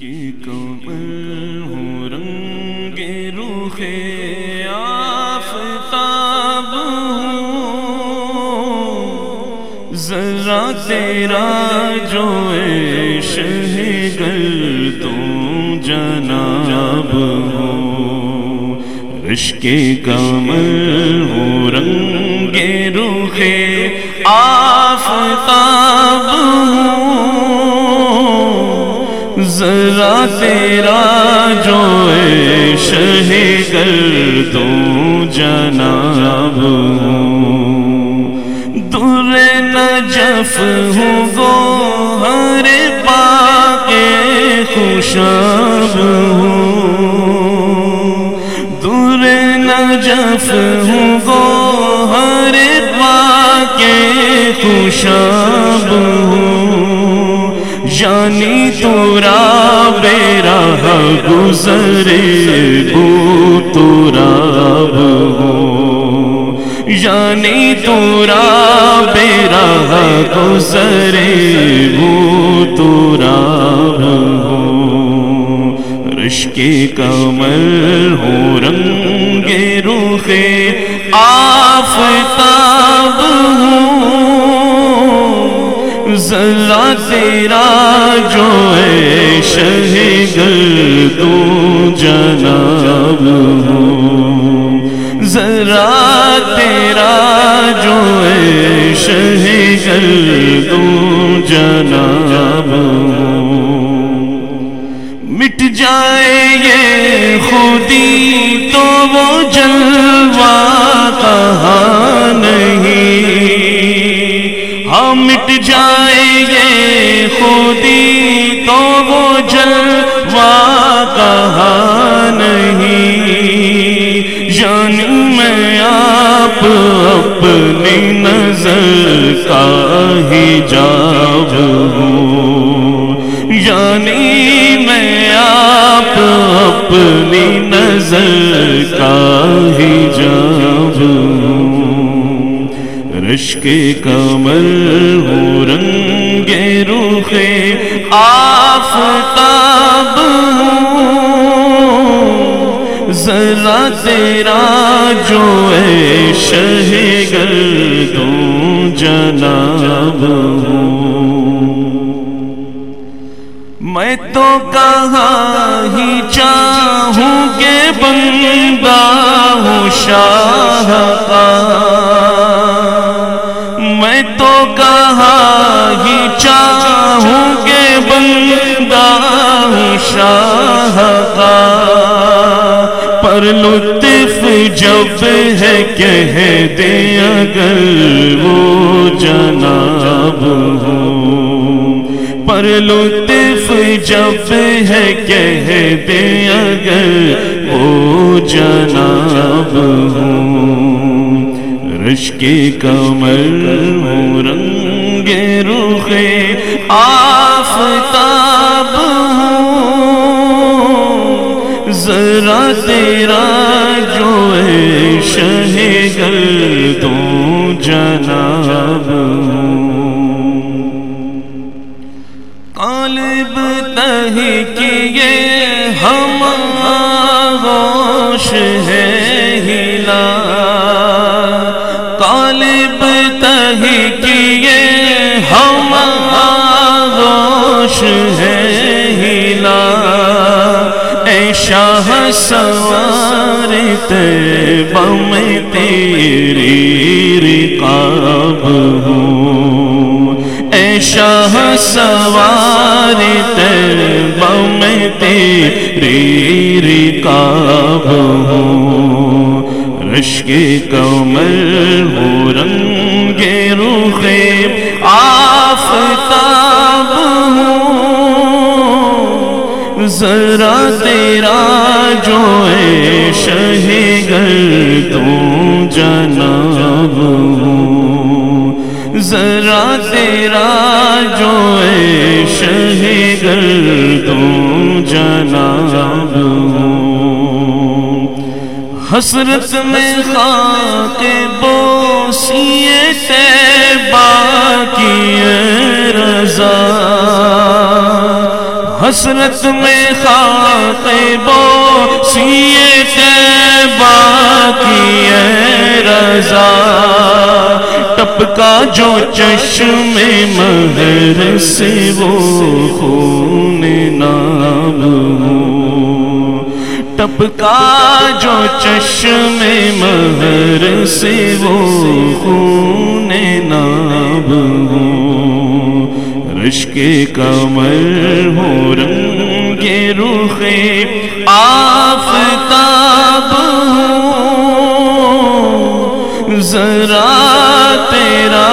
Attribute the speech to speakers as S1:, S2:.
S1: کی کمر ہوں، رنگ روخ آفتاب ہوں۔ ذرا تیرا جو گل تو جناب ہوں۔ عشق کمر ہوں، رنگ روخ ذرا تیرا جو شہ کر تو جناب۔ در نجف ہوں گو ہر پاک خوشاب ہوں۔ در نجف ہوں گو ہر پاک خوشاب ہوں۔ یعنی تورا بیرا گزرے بو تورا ہو۔ یعنی تورا بیرا گزرے بو تورا ہو۔ رشک کمل ہو، رنگ روخ آفتاب ہوں ذرا تیرا جو ہے شہگل تو جناب ذرا تیرا جو ہے شہگل تو جناب مٹ جائے یہ خودی تو وہ جلوہ کہاں نہیں۔ ہم مٹ جائے گے خودی تو وہ جلوہ کہاں نہیں؟ یعنی میں آپ اپنی نظر کا ہی جاب ہوں۔ یعنی میں آپ اپنی نظر رشک کمل ہو رنگ روخ آفتاب ہوں ذرا تیرا جو ہے شہگل تو جناب ہوں میں تو کہاں ہی چاہوں کہ بندہ ہوں شاہ کا میں تو کہاں ہی چاہوں کہ بندہ ہوں شاہ کا۔ پر لطف جب ہے کہہ دے اگر وہ جناب ہوں۔ پر لطف جب ہے کہہ دے اگر وہ جناب ہوں۔ رشک کمر ہوں رنگ رخ آفتاب ہوں۔ ذرا تیرا جو ہے شہگل تو جناب شاہ سوار تیبہ میں تیری رقاب ہوں۔ اے شاہ سوار تیبہ میں تیری رقاب ہوں۔ رشک کمل ذرا تیرا جو ہے شہگل تو جناب ذرا تیرا جو ہے شہگل تو جناب حسرت میں خاک بوسی تیبہ حسرت میں خاک بو، سیے باقی رضا۔ ٹپکا جو چشم مہر سے وہ خون نام ٹپکا جو چشم مہر سے وہ خون ناب رشک کمر ہو رنگ رخ آفتاب ذرا تیرا